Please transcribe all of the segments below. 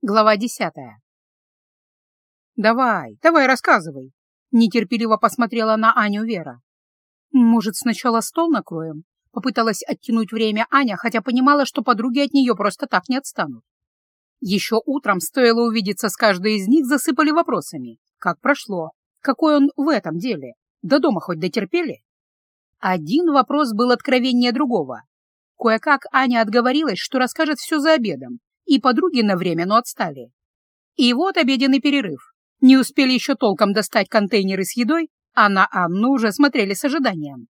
Глава десятая. «Давай, давай, рассказывай!» — нетерпеливо посмотрела на Аню Вера. «Может, сначала стол накроем?» — попыталась оттянуть время Аня, хотя понимала, что подруги от нее просто так не отстанут. Еще утром стоило увидеться с каждой из них, засыпали вопросами. Как прошло? Какой он в этом деле? До дома хоть дотерпели? Один вопрос был откровеннее другого. Кое-как Аня отговорилась, что расскажет все за обедом, и подруги на время, но отстали. И вот обеденный перерыв. Не успели еще толком достать контейнеры с едой, а на Анну уже смотрели с ожиданием.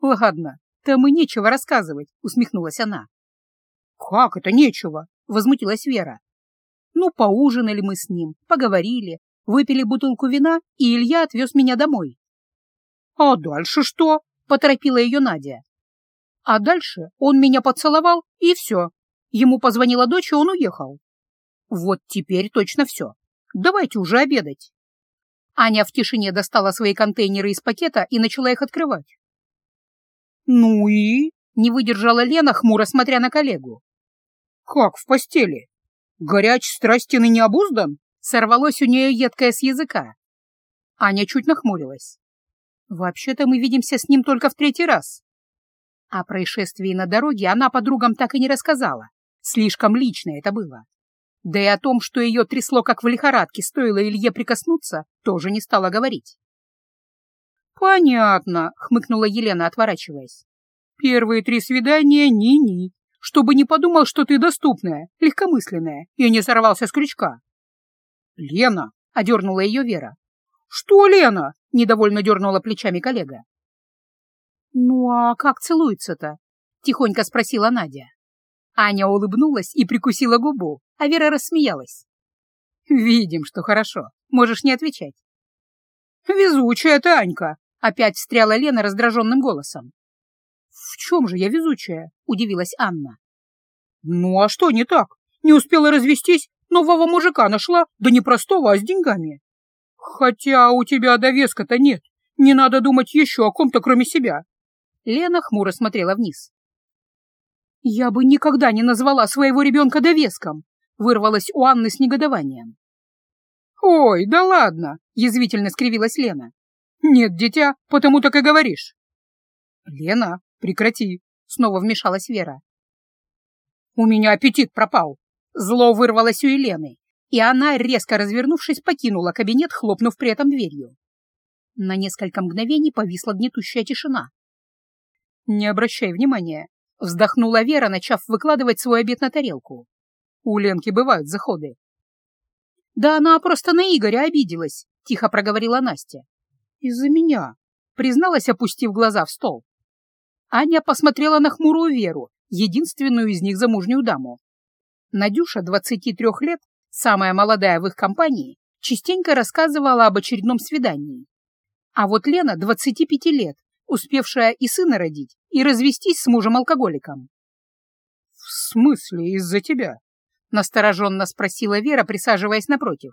«Ладно, там и нечего рассказывать», — усмехнулась она. «Как это нечего?» — возмутилась Вера. «Ну, поужинали мы с ним, поговорили, выпили бутылку вина, и Илья отвез меня домой». «А дальше что?» — поторопила ее Надя. А дальше он меня поцеловал, и все. Ему позвонила дочь, и он уехал. Вот теперь точно все. Давайте уже обедать. Аня в тишине достала свои контейнеры из пакета и начала их открывать. «Ну и?» — не выдержала Лена, хмуро смотря на коллегу. «Как в постели? Горяч, страстен и необуздан?» — сорвалось у нее едкое с языка. Аня чуть нахмурилась. «Вообще-то мы видимся с ним только в третий раз. О происшествии на дороге она подругам так и не рассказала. Слишком лично это было. Да и о том, что ее трясло как в лихорадке, стоило Илье прикоснуться, тоже не стала говорить. «Понятно», — хмыкнула Елена, отворачиваясь. «Первые три свидания ни-ни, чтобы не подумал, что ты доступная, легкомысленная, и не сорвался с крючка». «Лена», — одернула ее Вера. «Что, Лена?» — недовольно дернула плечами коллега. «Ну а как целуется-то?» — тихонько спросила Надя. Аня улыбнулась и прикусила губу, а Вера рассмеялась. «Видим, что хорошо. Можешь не отвечать». «Везучая ты, Анька!» — опять встряла Лена раздраженным голосом. «В чем же я везучая?» — удивилась Анна. «Ну а что не так? Не успела развестись, нового мужика нашла, да не простого, а с деньгами. Хотя у тебя довеска-то нет, не надо думать еще о ком-то, кроме себя. Лена хмуро смотрела вниз. «Я бы никогда не назвала своего ребенка довеском!» — вырвалась у Анны с негодованием. «Ой, да ладно!» — язвительно скривилась Лена. «Нет, дитя, потому так и говоришь». «Лена, прекрати!» — снова вмешалась Вера. «У меня аппетит пропал!» Зло вырвалось у Елены, и она, резко развернувшись, покинула кабинет, хлопнув при этом дверью. На несколько мгновений повисла гнетущая тишина. «Не обращай внимания», — вздохнула Вера, начав выкладывать свой обед на тарелку. «У Ленки бывают заходы». «Да она просто на Игоря обиделась», — тихо проговорила Настя. «Из-за меня», — призналась, опустив глаза в стол. Аня посмотрела на хмурую Веру, единственную из них замужнюю даму. Надюша, 23 лет, самая молодая в их компании, частенько рассказывала об очередном свидании. А вот Лена, 25 лет, успевшая и сына родить, и развестись с мужем-алкоголиком. — В смысле из-за тебя? — настороженно спросила Вера, присаживаясь напротив.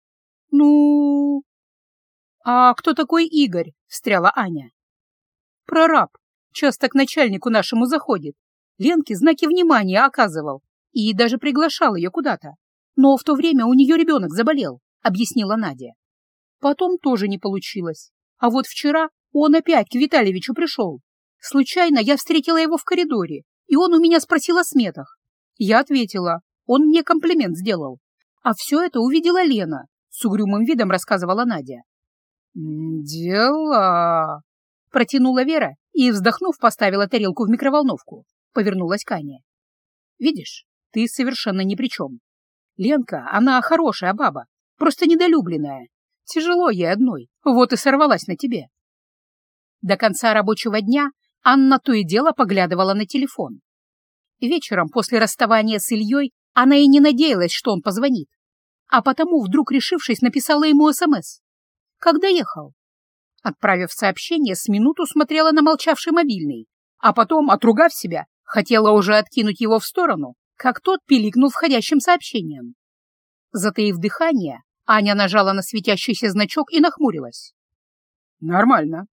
— Ну... — А кто такой Игорь? — встряла Аня. — Прораб. Часто к начальнику нашему заходит. Ленке знаки внимания оказывал и даже приглашал ее куда-то. Но в то время у нее ребенок заболел, — объяснила Надя. Потом тоже не получилось. А вот вчера он опять к Витальевичу пришел. Случайно я встретила его в коридоре, и он у меня спросил о сметах. Я ответила, он мне комплимент сделал. А все это увидела Лена, с угрюмым видом рассказывала Надя. «Дела...» — протянула Вера и, вздохнув, поставила тарелку в микроволновку. Повернулась к Ане. «Видишь, ты совершенно ни при чем. Ленка, она хорошая баба, просто недолюбленная. Тяжело ей одной, вот и сорвалась на тебе. До конца рабочего дня Анна то и дело поглядывала на телефон. Вечером после расставания с Ильей она и не надеялась, что он позвонит, а потому, вдруг решившись, написала ему СМС. «Когда ехал?» Отправив сообщение, с минуту смотрела на молчавший мобильный, а потом, отругав себя, хотела уже откинуть его в сторону, как тот пиликнул входящим сообщением. Затаив дыхание, Аня нажала на светящийся значок и нахмурилась. «Нормально»,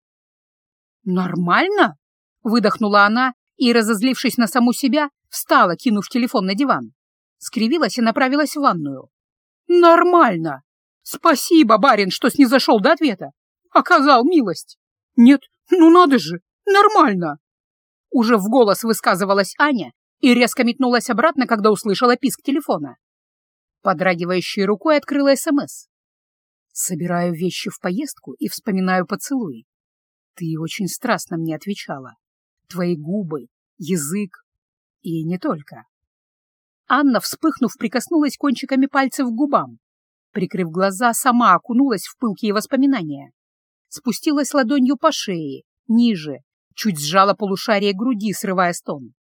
«Нормально?» — выдохнула она и, разозлившись на саму себя, встала, кинув телефон на диван. скривилась и направилась в ванную. «Нормально! Спасибо, барин, что снизошел до ответа. Оказал милость. Нет, ну надо же, нормально!» Уже в голос высказывалась Аня и резко метнулась обратно, когда услышала писк телефона. Подрагивающей рукой открыла СМС. Собираю вещи в поездку и вспоминаю поцелуй. Ты очень страстно мне отвечала. Твои губы, язык и не только. Анна, вспыхнув, прикоснулась кончиками пальцев к губам. Прикрыв глаза, сама окунулась в пылкие воспоминания. Спустилась ладонью по шее, ниже, чуть сжала полушарие груди, срывая стон.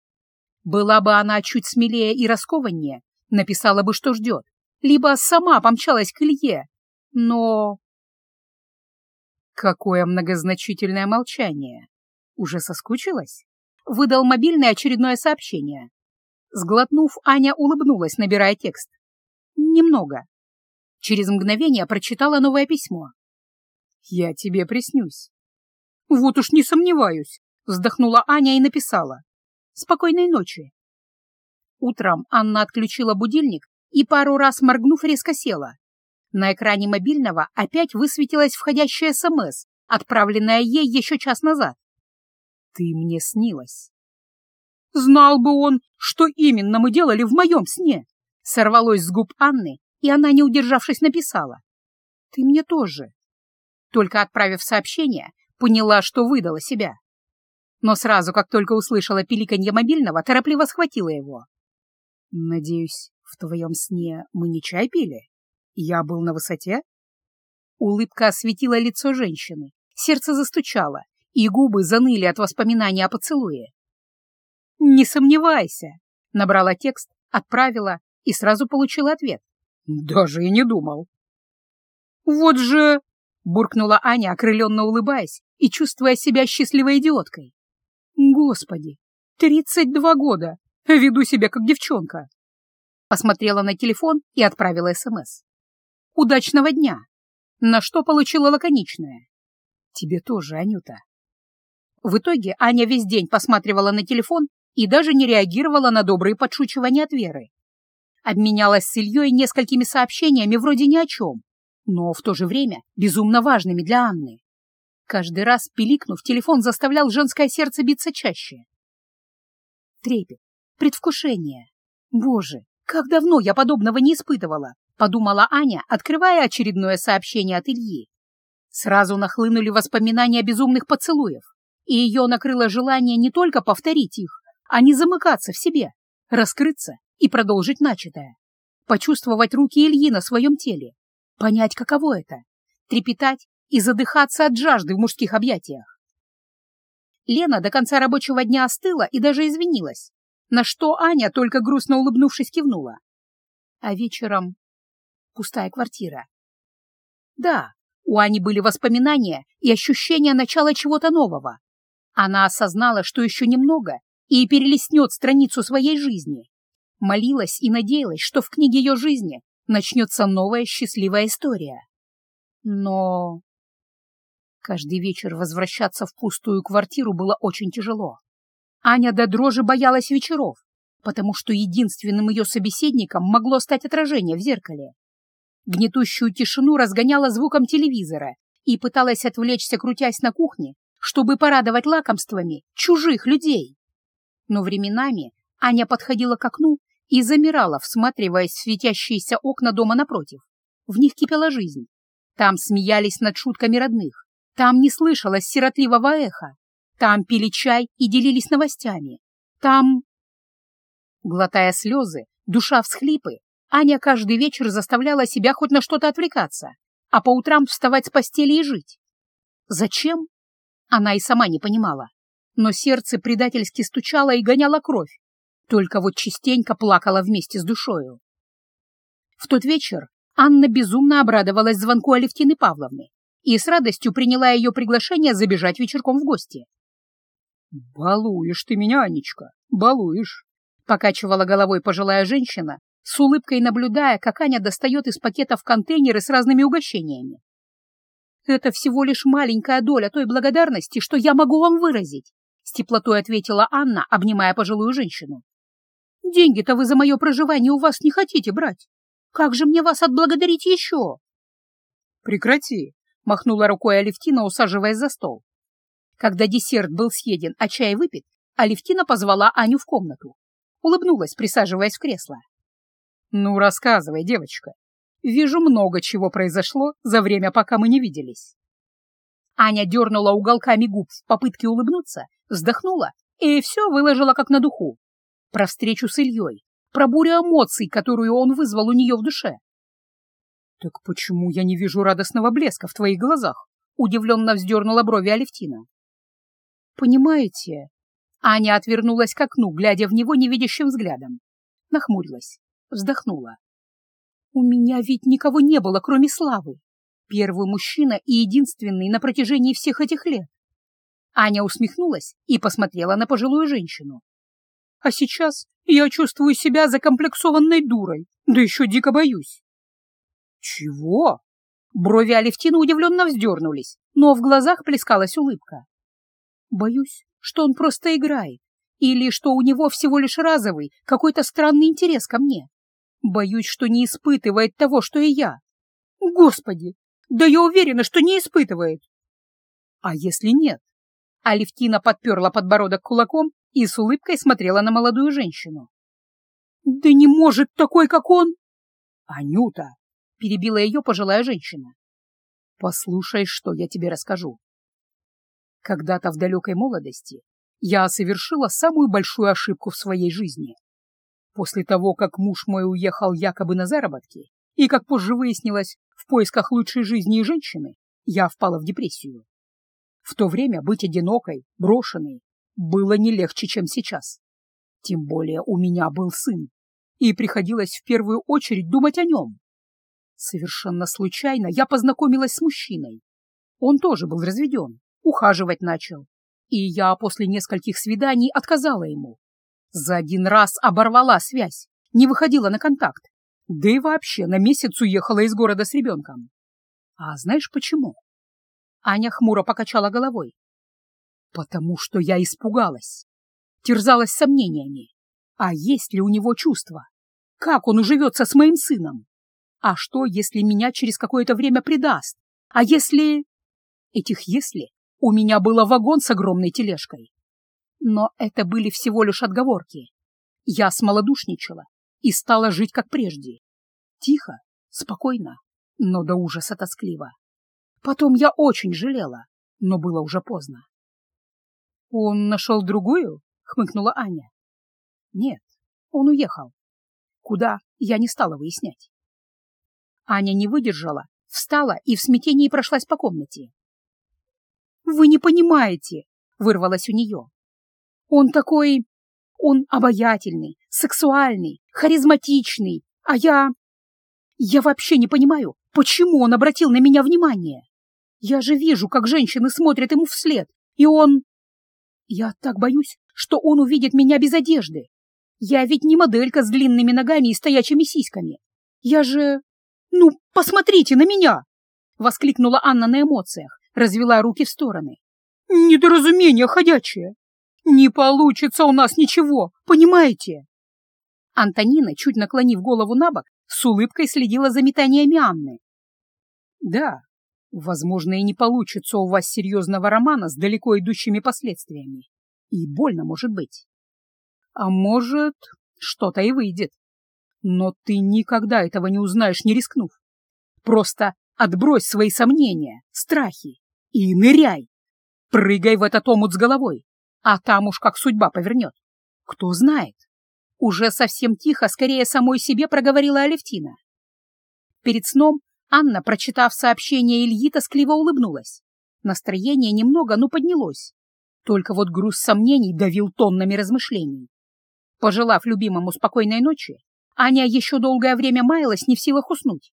Была бы она чуть смелее и раскованнее, написала бы, что ждет, либо сама помчалась к Илье, но... Какое многозначительное молчание. Уже соскучилась? Выдал мобильное очередное сообщение. Сглотнув, Аня улыбнулась, набирая текст. Немного. Через мгновение прочитала новое письмо. «Я тебе приснюсь». «Вот уж не сомневаюсь», — вздохнула Аня и написала. «Спокойной ночи». Утром Анна отключила будильник и пару раз моргнув резко села. На экране мобильного опять высветилась входящая СМС, отправленная ей еще час назад. «Ты мне снилась». «Знал бы он, что именно мы делали в моем сне!» Сорвалось с губ Анны, и она, не удержавшись, написала. «Ты мне тоже». Только отправив сообщение, поняла, что выдала себя. Но сразу, как только услышала пиликанье мобильного, торопливо схватила его. «Надеюсь, в твоем сне мы не чай пили?» Я был на высоте? Улыбка осветила лицо женщины, сердце застучало, и губы заныли от воспоминаний о поцелуе. «Не сомневайся», — набрала текст, отправила и сразу получила ответ. «Даже и не думал». «Вот же...» — буркнула Аня, окрыленно улыбаясь и чувствуя себя счастливой идиоткой. «Господи, тридцать два года! Веду себя как девчонка!» Посмотрела на телефон и отправила СМС. Удачного дня!» На что получила лаконичное. «Тебе тоже, Анюта». В итоге Аня весь день посматривала на телефон и даже не реагировала на добрые подшучивания от Веры. Обменялась с Ильей несколькими сообщениями вроде ни о чем, но в то же время безумно важными для Анны. Каждый раз, пиликнув, телефон заставлял женское сердце биться чаще. Трепет, предвкушение. Боже, как давно я подобного не испытывала подумала Аня, открывая очередное сообщение от Ильи. Сразу нахлынули воспоминания безумных поцелуев, и ее накрыло желание не только повторить их, а не замыкаться в себе, раскрыться и продолжить начатое, почувствовать руки Ильи на своем теле, понять, каково это, трепетать и задыхаться от жажды в мужских объятиях. Лена до конца рабочего дня остыла и даже извинилась, на что Аня, только грустно улыбнувшись, кивнула. А вечером пустая квартира. Да, у Ани были воспоминания и ощущения начала чего-то нового. Она осознала, что еще немного, и перелистнет страницу своей жизни. Молилась и надеялась, что в книге ее жизни начнется новая счастливая история. Но каждый вечер возвращаться в пустую квартиру было очень тяжело. Аня до дрожи боялась вечеров, потому что единственным ее собеседником могло стать отражение в зеркале. Гнетущую тишину разгоняла звуком телевизора и пыталась отвлечься, крутясь на кухне, чтобы порадовать лакомствами чужих людей. Но временами Аня подходила к окну и замирала, всматриваясь в светящиеся окна дома напротив. В них кипела жизнь. Там смеялись над шутками родных. Там не слышалось сиротливого эха. Там пили чай и делились новостями. Там... Глотая слезы, душа всхлипы, Аня каждый вечер заставляла себя хоть на что-то отвлекаться, а по утрам вставать с постели и жить. Зачем? Она и сама не понимала. Но сердце предательски стучало и гоняло кровь, только вот частенько плакала вместе с душою. В тот вечер Анна безумно обрадовалась звонку Алевтины Павловны и с радостью приняла ее приглашение забежать вечерком в гости. «Балуешь ты меня, Анечка, балуешь!» — покачивала головой пожилая женщина, с улыбкой наблюдая, как Аня достает из пакетов контейнеры с разными угощениями. «Это всего лишь маленькая доля той благодарности, что я могу вам выразить», — с теплотой ответила Анна, обнимая пожилую женщину. Деньги-то вы за мое проживание у вас не хотите брать. Как же мне вас отблагодарить еще? Прекрати, махнула рукой Алевтина, усаживаясь за стол. Когда десерт был съеден, а чай выпит, Алевтина позвала Аню в комнату. Улыбнулась, присаживаясь в кресло. «Ну, рассказывай, девочка. Вижу, много чего произошло за время, пока мы не виделись». Аня дернула уголками губ в попытке улыбнуться, вздохнула и все выложила как на духу. Про встречу с Ильей, про бурю эмоций, которую он вызвал у нее в душе. «Так почему я не вижу радостного блеска в твоих глазах?» — удивленно вздернула брови Алевтина. «Понимаете...» Аня отвернулась к окну, глядя в него невидящим взглядом. Нахмурилась, вздохнула. «У меня ведь никого не было, кроме Славы. Первый мужчина и единственный на протяжении всех этих лет. Аня усмехнулась и посмотрела на пожилую женщину. А сейчас я чувствую себя закомплексованной дурой, да еще дико боюсь. Чего? Брови Алевтины удивленно вздернулись, но в глазах плескалась улыбка. Боюсь, что он просто играет, или что у него всего лишь разовый, какой-то странный интерес ко мне. Боюсь, что не испытывает того, что и я. Господи, да я уверена, что не испытывает. А если нет? Алевтина подперла подбородок кулаком и с улыбкой смотрела на молодую женщину. «Да не может такой, как он!» «Анюта!» — перебила ее пожилая женщина. «Послушай, что я тебе расскажу. Когда-то в далекой молодости я совершила самую большую ошибку в своей жизни. После того, как муж мой уехал якобы на заработки, и, как позже выяснилось, в поисках лучшей жизни и женщины, я впала в депрессию. В то время быть одинокой, брошенной, было не легче, чем сейчас. Тем более у меня был сын, и приходилось в первую очередь думать о нем. Совершенно случайно я познакомилась с мужчиной. Он тоже был разведен, ухаживать начал, и я после нескольких свиданий отказала ему. За один раз оборвала связь, не выходила на контакт, да и вообще на месяц уехала из города с ребенком. А знаешь почему? Аня хмуро покачала головой. Потому что я испугалась, терзалась сомнениями. А есть ли у него чувства? Как он уживется с моим сыном? А что, если меня через какое-то время предаст? А если... Этих «если» у меня было вагон с огромной тележкой. Но это были всего лишь отговорки. Я смолодушничала и стала жить как прежде. Тихо, спокойно, но до ужаса тоскливо. Потом я очень жалела, но было уже поздно. «Он нашел другую?» — хмыкнула Аня. «Нет, он уехал. Куда, я не стала выяснять». Аня не выдержала, встала и в смятении прошлась по комнате. «Вы не понимаете!» — вырвалось у нее. «Он такой... Он обаятельный, сексуальный, харизматичный, а я... Я вообще не понимаю, почему он обратил на меня внимание. Я же вижу, как женщины смотрят ему вслед, и он... Я так боюсь, что он увидит меня без одежды. Я ведь не моделька с длинными ногами и стоячими сиськами. Я же... Ну, посмотрите на меня! Воскликнула Анна на эмоциях, развела руки в стороны. Недоразумение ходячее. Не получится у нас ничего, понимаете? Антонина, чуть наклонив голову на бок, с улыбкой следила за метаниями Анны. Да, Возможно, и не получится у вас серьезного романа с далеко идущими последствиями. И больно может быть. А может, что-то и выйдет. Но ты никогда этого не узнаешь, не рискнув. Просто отбрось свои сомнения, страхи и ныряй. Прыгай в этот омут с головой, а там уж как судьба повернет. Кто знает. Уже совсем тихо, скорее самой себе проговорила Алевтина. Перед сном Анна, прочитав сообщение Ильи, тоскливо улыбнулась. Настроение немного, но поднялось. Только вот груз сомнений давил тоннами размышлений. Пожелав любимому спокойной ночи, Аня еще долгое время маялась не в силах уснуть.